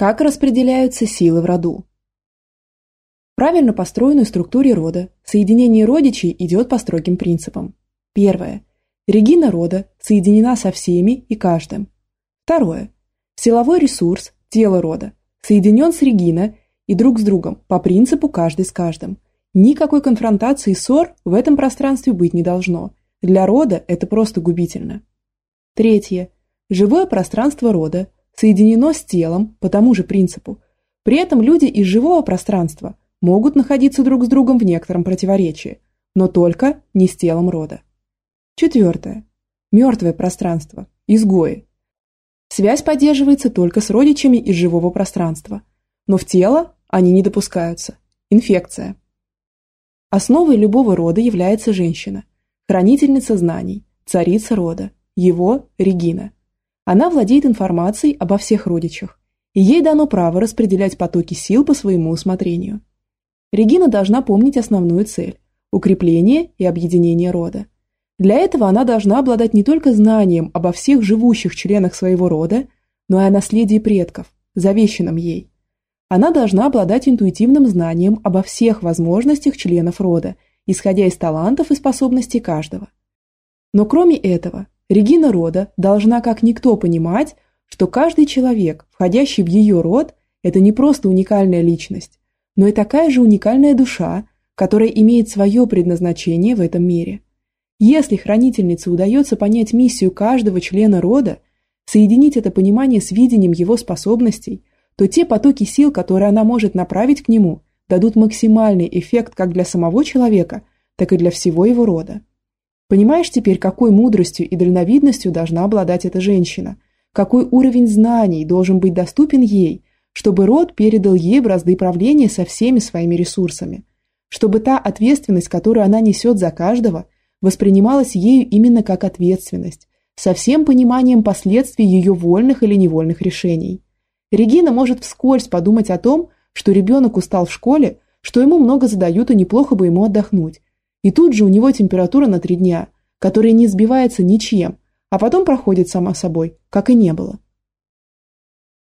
Как распределяются силы в роду? В правильно построенной структуре рода соединение родичей идет по строгим принципам. Первое. Регина рода соединена со всеми и каждым. Второе. Силовой ресурс, тело рода, соединен с Регина и друг с другом по принципу каждый с каждым. Никакой конфронтации и ссор в этом пространстве быть не должно. Для рода это просто губительно. Третье. Живое пространство рода соединено с телом по тому же принципу. При этом люди из живого пространства могут находиться друг с другом в некотором противоречии, но только не с телом рода. Четвертое. Мертвое пространство. Изгои. Связь поддерживается только с родичами из живого пространства, но в тело они не допускаются. Инфекция. Основой любого рода является женщина, хранительница знаний, царица рода, его Регина – она владеет информацией обо всех родичах, и ей дано право распределять потоки сил по своему усмотрению. Регина должна помнить основную цель – укрепление и объединение рода. Для этого она должна обладать не только знанием обо всех живущих членах своего рода, но и о наследии предков, завещанном ей. Она должна обладать интуитивным знанием обо всех возможностях членов рода, исходя из талантов и способностей каждого. Но кроме этого, Регина рода должна как никто понимать, что каждый человек, входящий в ее род, это не просто уникальная личность, но и такая же уникальная душа, которая имеет свое предназначение в этом мире. Если хранительнице удается понять миссию каждого члена рода, соединить это понимание с видением его способностей, то те потоки сил, которые она может направить к нему, дадут максимальный эффект как для самого человека, так и для всего его рода. Понимаешь теперь, какой мудростью и дальновидностью должна обладать эта женщина? Какой уровень знаний должен быть доступен ей, чтобы род передал ей бразды правления со всеми своими ресурсами? Чтобы та ответственность, которую она несет за каждого, воспринималась ею именно как ответственность, со всем пониманием последствий ее вольных или невольных решений. Регина может вскользь подумать о том, что ребенок устал в школе, что ему много задают и неплохо бы ему отдохнуть, и тут же у него температура на три дня, которая не сбивается ничем, а потом проходит сама собой, как и не было.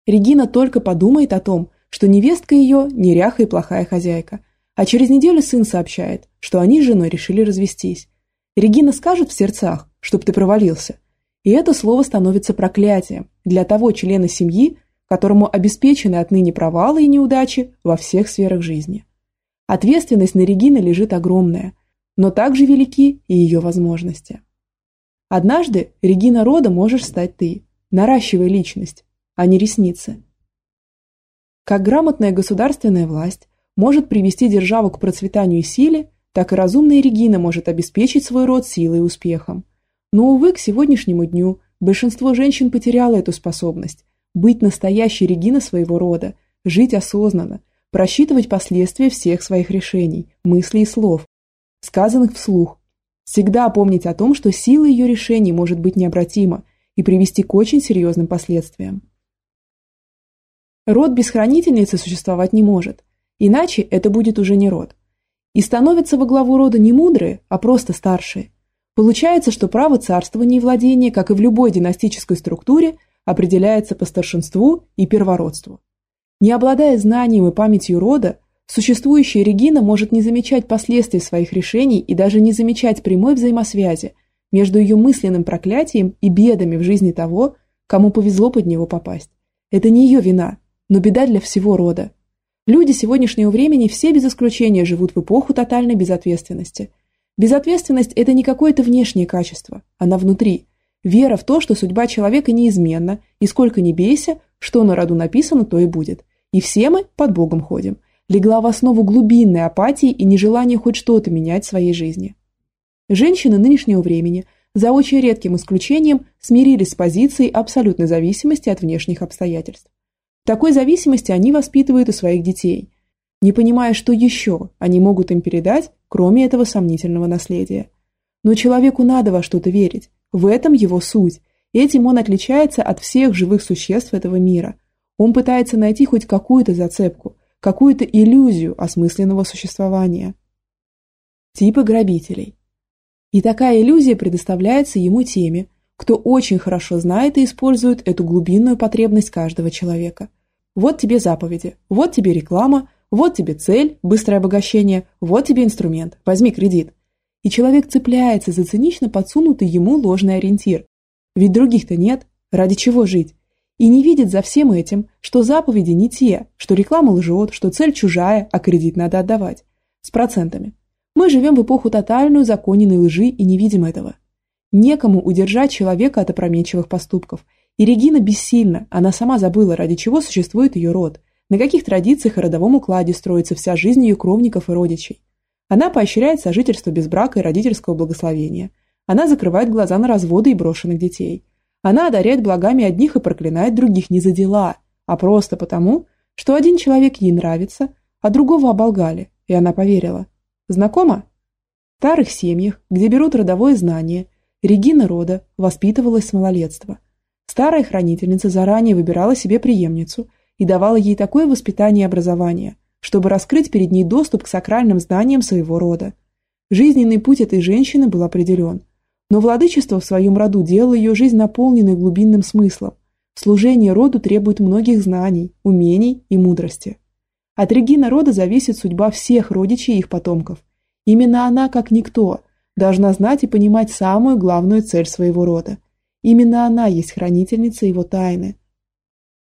Регина только подумает о том, что невестка ее неряха и плохая хозяйка, а через неделю сын сообщает, что они с женой решили развестись. Регина скажет в сердцах, чтоб ты провалился. И это слово становится проклятием для того члена семьи, которому обеспечены отныне провалы и неудачи во всех сферах жизни. Ответственность на Регина лежит огромная – но также велики и ее возможности. Однажды Регина рода можешь стать ты, наращивая личность, а не ресницы. Как грамотная государственная власть может привести державу к процветанию и силе, так и разумная Регина может обеспечить свой род силой и успехом. Но, увы, к сегодняшнему дню большинство женщин потеряло эту способность быть настоящей Региной своего рода, жить осознанно, просчитывать последствия всех своих решений, мыслей и слов, сказанных вслух. Всегда помнить о том, что сила ее решений может быть необратима и привести к очень серьезным последствиям. Род без хранительницы существовать не может, иначе это будет уже не род. И становятся во главу рода не мудрые, а просто старшие. Получается, что право царствования и владения, как и в любой династической структуре, определяется по старшинству и первородству. Не обладая знанием и памятью рода, Существующая Регина может не замечать последствий своих решений и даже не замечать прямой взаимосвязи между ее мысленным проклятием и бедами в жизни того, кому повезло под него попасть. Это не ее вина, но беда для всего рода. Люди сегодняшнего времени все без исключения живут в эпоху тотальной безответственности. Безответственность – это не какое-то внешнее качество, она внутри. Вера в то, что судьба человека неизменна, и сколько ни бейся, что на роду написано, то и будет. И все мы под Богом ходим легла в основу глубинной апатии и нежелания хоть что-то менять в своей жизни. Женщины нынешнего времени, за очень редким исключением, смирились с позицией абсолютной зависимости от внешних обстоятельств. В такой зависимости они воспитывают и своих детей, не понимая, что еще они могут им передать, кроме этого сомнительного наследия. Но человеку надо во что-то верить, в этом его суть, этим он отличается от всех живых существ этого мира. Он пытается найти хоть какую-то зацепку – какую-то иллюзию осмысленного существования. Типы грабителей. И такая иллюзия предоставляется ему теми, кто очень хорошо знает и использует эту глубинную потребность каждого человека. Вот тебе заповеди, вот тебе реклама, вот тебе цель, быстрое обогащение, вот тебе инструмент, возьми кредит. И человек цепляется за цинично подсунутый ему ложный ориентир. Ведь других-то нет, ради чего жить? И не видит за всем этим, что заповеди не те, что реклама лжет, что цель чужая, а кредит надо отдавать. С процентами. Мы живем в эпоху тотальную законенной лжи и не видим этого. Некому удержать человека от опрометчивых поступков. И Регина бессильна, она сама забыла, ради чего существует ее род, на каких традициях и родовом укладе строится вся жизнь ее кровников и родичей. Она поощряет сожительство без брака и родительского благословения. Она закрывает глаза на разводы и брошенных детей. Она одаряет благами одних и проклинает других не за дела, а просто потому, что один человек ей нравится, а другого оболгали, и она поверила. Знакомо? В старых семьях, где берут родовое знание, Регина рода воспитывалась с малолетства. Старая хранительница заранее выбирала себе преемницу и давала ей такое воспитание и образование, чтобы раскрыть перед ней доступ к сакральным знаниям своего рода. Жизненный путь этой женщины был определен, но владычество в своем роду делало ее жизнь наполненной глубинным смыслом. Служение роду требует многих знаний, умений и мудрости. От Регина рода зависит судьба всех родичей и их потомков. Именно она, как никто, должна знать и понимать самую главную цель своего рода. Именно она есть хранительница его тайны –